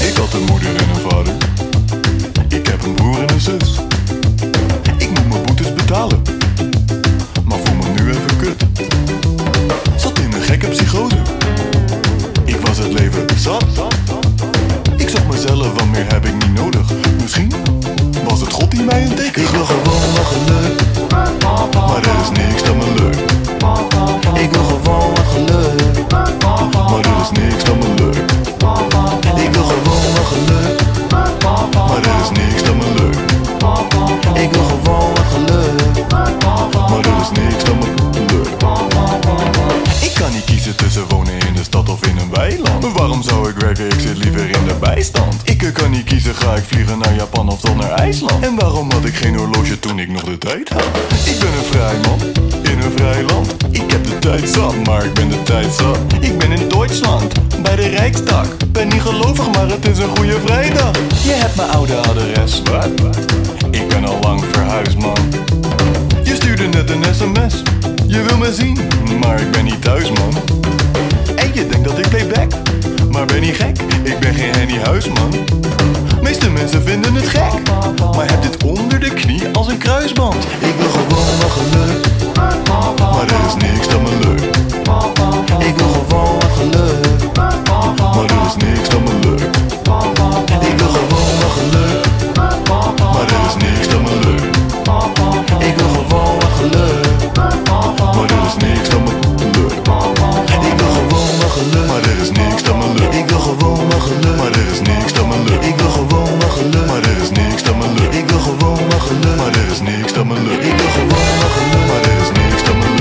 Ik had een moeder en een vader. Ik heb een broer en een zus. Ik zag mezelf, want meer heb ik niet nodig. Misschien was het God die mij een teken Ik gaf. wil gewoon wat geluk. In de stad of in een weiland. Waarom zou ik werken? Ik zit liever in de bijstand. Ik kan niet kiezen, ga ik vliegen naar Japan of dan naar IJsland? En waarom had ik geen horloge toen ik nog de tijd had? Ik ben een vrij man, in een vrij land. Ik heb de tijd zat, maar ik ben de tijd zat. Ik ben in Duitsland, bij de Rijksdag. Ben niet gelovig, maar het is een goede vrijdag. Je hebt mijn oude adres. Wat? Ik ben al lang verhuisd, man. Je stuurde net een sms. Je wil me zien, maar ik ben niet thuis, man. gek, ik ben geen Henny Huisman. Meeste mensen vinden het gek, maar heb dit onder de knie als een kruisband. Ik wil gewoon wel geluk, maar er is niks dan me leuk. Er geluk, maar er is niks dat me lukt. Ik gewoon maar er is niks.